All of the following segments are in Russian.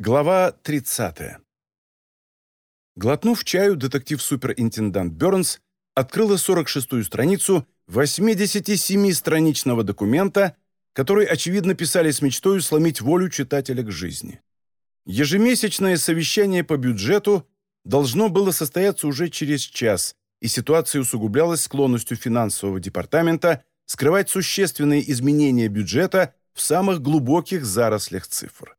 Глава 30. Глотнув чаю, детектив-суперинтендант Бернс открыла 46-ю страницу 87-страничного документа, который, очевидно, писали с мечтой сломить волю читателя к жизни. Ежемесячное совещание по бюджету должно было состояться уже через час, и ситуация усугублялась склонностью финансового департамента скрывать существенные изменения бюджета в самых глубоких зарослях цифр.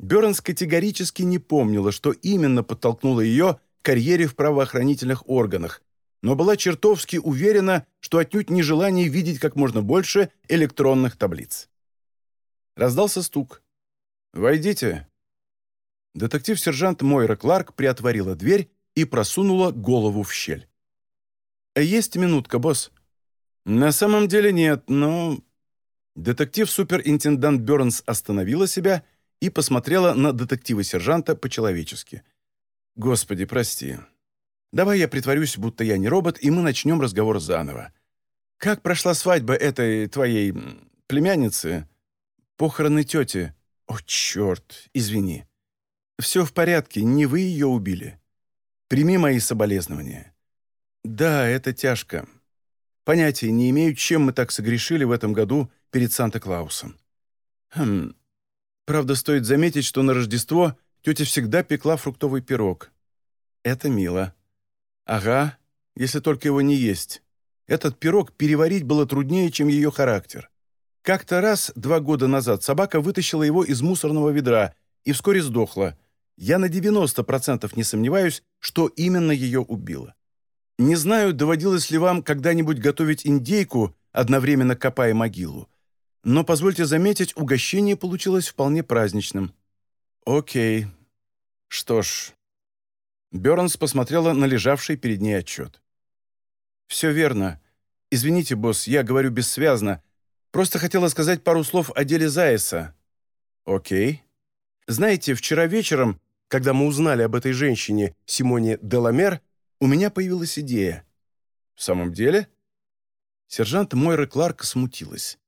Бернс категорически не помнила, что именно подтолкнуло ее к карьере в правоохранительных органах, но была чертовски уверена, что отнюдь не желание видеть как можно больше электронных таблиц. Раздался стук. «Войдите». Детектив-сержант Мойра Кларк приотворила дверь и просунула голову в щель. «Есть минутка, босс?» «На самом деле нет, но...» Детектив-суперинтендант Бернс остановила себя и посмотрела на детектива-сержанта по-человечески. «Господи, прости. Давай я притворюсь, будто я не робот, и мы начнем разговор заново. Как прошла свадьба этой твоей племянницы? Похороны тети? О, черт, извини. Все в порядке, не вы ее убили. Прими мои соболезнования. Да, это тяжко. Понятия не имею, чем мы так согрешили в этом году перед Санта-Клаусом. Хм, Правда, стоит заметить, что на Рождество тетя всегда пекла фруктовый пирог. Это мило. Ага, если только его не есть. Этот пирог переварить было труднее, чем ее характер. Как-то раз, два года назад, собака вытащила его из мусорного ведра и вскоре сдохла. Я на 90% не сомневаюсь, что именно ее убило. Не знаю, доводилось ли вам когда-нибудь готовить индейку, одновременно копая могилу но, позвольте заметить, угощение получилось вполне праздничным. Окей. Что ж. Бернс посмотрела на лежавший перед ней отчет. «Все верно. Извините, босс, я говорю бессвязно. Просто хотела сказать пару слов о деле Зайса». «Окей. Знаете, вчера вечером, когда мы узнали об этой женщине, Симоне Деламер, у меня появилась идея». «В самом деле?» Сержант Мойра Кларк смутилась.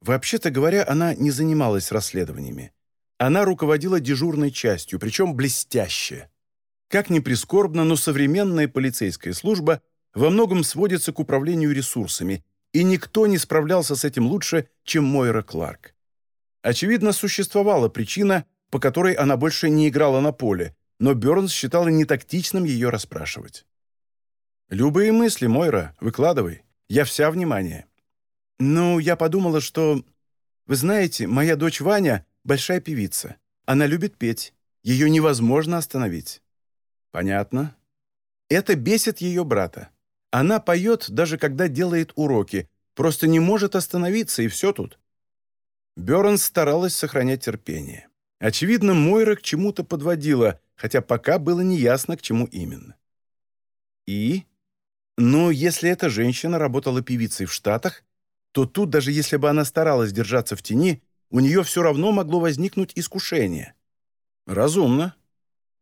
Вообще-то говоря, она не занималась расследованиями. Она руководила дежурной частью, причем блестяще. Как ни прискорбно, но современная полицейская служба во многом сводится к управлению ресурсами, и никто не справлялся с этим лучше, чем Мойра Кларк. Очевидно, существовала причина, по которой она больше не играла на поле, но Бёрнс считала нетактичным ее расспрашивать. «Любые мысли, Мойра, выкладывай. Я вся внимание». «Ну, я подумала, что... Вы знаете, моя дочь Ваня — большая певица. Она любит петь. Ее невозможно остановить». «Понятно». Это бесит ее брата. Она поет, даже когда делает уроки, просто не может остановиться, и все тут. Бернс старалась сохранять терпение. Очевидно, Мойра к чему-то подводила, хотя пока было неясно, к чему именно. И? Но если эта женщина работала певицей в Штатах, то тут, даже если бы она старалась держаться в тени, у нее все равно могло возникнуть искушение. Разумно.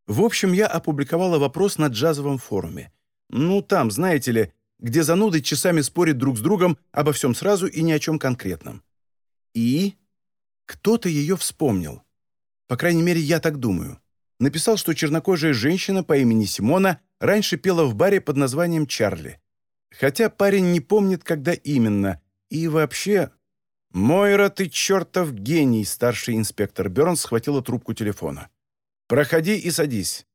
В общем, я опубликовала вопрос на джазовом форуме. Ну, там, знаете ли, где зануды часами спорят друг с другом обо всем сразу и ни о чем конкретном. И кто-то ее вспомнил. По крайней мере, я так думаю. Написал, что чернокожая женщина по имени Симона раньше пела в баре под названием «Чарли». Хотя парень не помнит, когда именно, и вообще... «Мойра, ты чертов гений!» Старший инспектор Бернс схватила трубку телефона. «Проходи и садись.